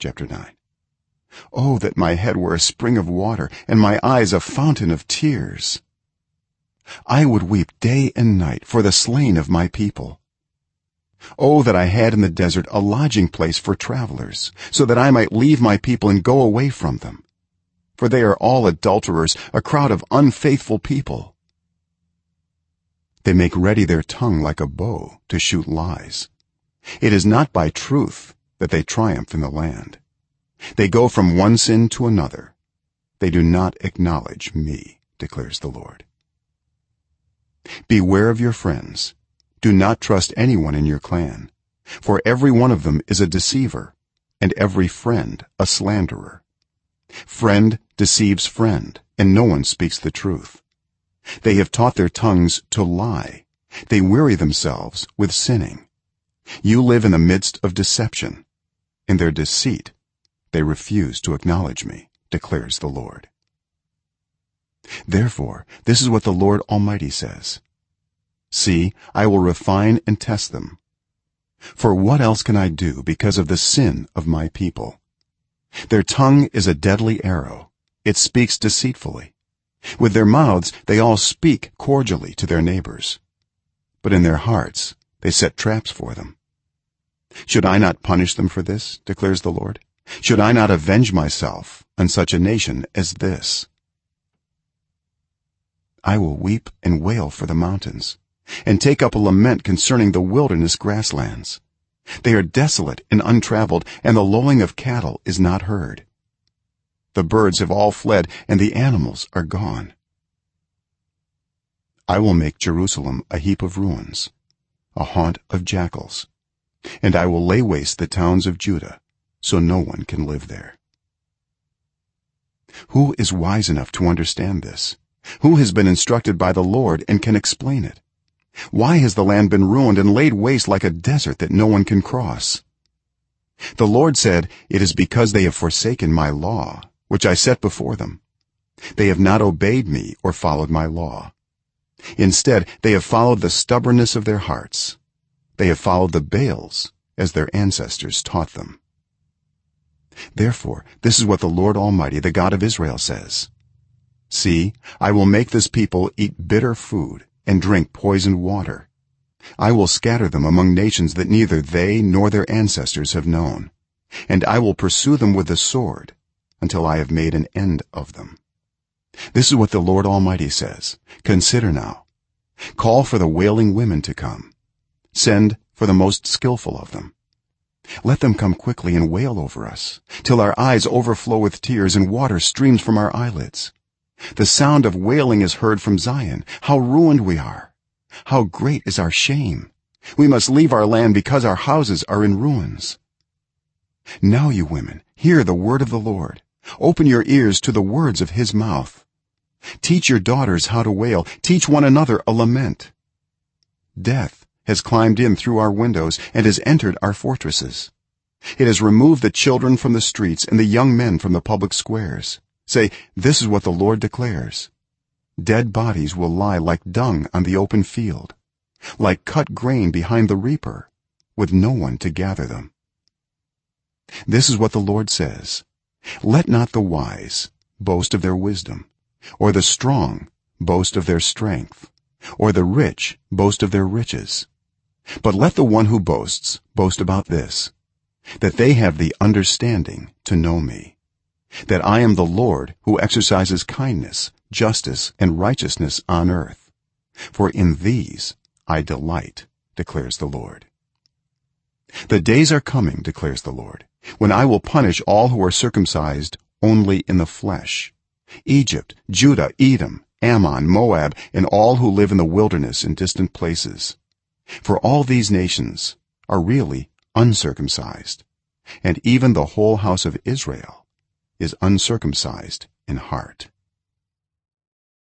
chapter 9 oh that my head were a spring of water and my eyes a fountain of tears. I would weep day and night for the slain of my people. Oh that i had in the desert a lodging place for travelers so that i might leave my people and go away from them. For they are all adulterers a crowd of unfaithful people. They make ready their tongue like a bow to shoot lies. It is not by truth that they triumph in the land. They go from one sin to another. They do not acknowledge me declares the lord. Beware of your friends. Do not trust anyone in your clan for every one of them is a deceiver and every friend a slanderer. Friend deceives friend and no one speaks the truth. They have taught their tongues to lie. They weary themselves with sinning. You live in the midst of deception in their deceit they refuse to acknowledge me declares the lord. Therefore this is what the lord almighty says. See i will refine and test them. For what else can i do because of the sin of my people? Their tongue is a deadly arrow. It speaks deceitfully. With their mouths they all speak cordially to their neighbors. But in their hearts they set traps for them should i not punish them for this declares the lord? Should i not avenge myself on such a nation as this? I will weep and wail for the mountains and take up a lament concerning the wilderness grasslands. They are desolate and untraveled and the lowing of cattle is not heard. The birds have all fled and the animals are gone. I will make jerusalem a heap of ruins a haunt of jackals and i will lay waste the towns of judah so no one can live there. Who is wise enough to understand this? Who has been instructed by the lord and can explain it? Why has the land been ruined and laid waste like a desert that no one can cross? The lord said it is because they have forsaken my law which i set before them. They have not obeyed me or followed my law. Instead they have followed the stubbornness of their hearts they have followed the baals as their ancestors taught them. Therefore this is what the lord almighty the god of israel says. See i will make this people eat bitter food and drink poisoned water. I will scatter them among nations that neither they nor their ancestors have known. And i will pursue them with the sword until i have made an end of them. This is what the lord almighty says. Consider now. Call for the wailing women to come send for the most skilful of them. Let them come quickly and wail over us till our eyes overflow with tears and water streams from our eyelids. The sound of wailing is heard from zion. How ruined we are! How great is our shame! We must leave our land because our houses are in ruins. Now you women hear the word of the lord. Open your ears to the words of his mouth. Teach your daughters how to wail. Teach one another a lament. Death has climbed in through our windows and has entered our fortresses. It has removed the children from the streets and the young men from the public squares. Say this is what the lord declares. Dead bodies will lie like dung on the open field like cut grain behind the reaper with no one to gather them. This is what the lord says. Let not the wise boast of their wisdom or the strong boast of their strength or the rich boast of their riches. But let the one who boasts boast about this that they have the understanding to know me that i am the lord who exercises kindness justice and righteousness on earth. For in these i delight declares the lord. The days are coming declares the lord when i will punish all who are circumcised only in the flesh. Egypt judah edom ammon moab and all who live in the wilderness in distant places. For all these nations are really uncircumcised and even the whole house of israel is uncircumcised in heart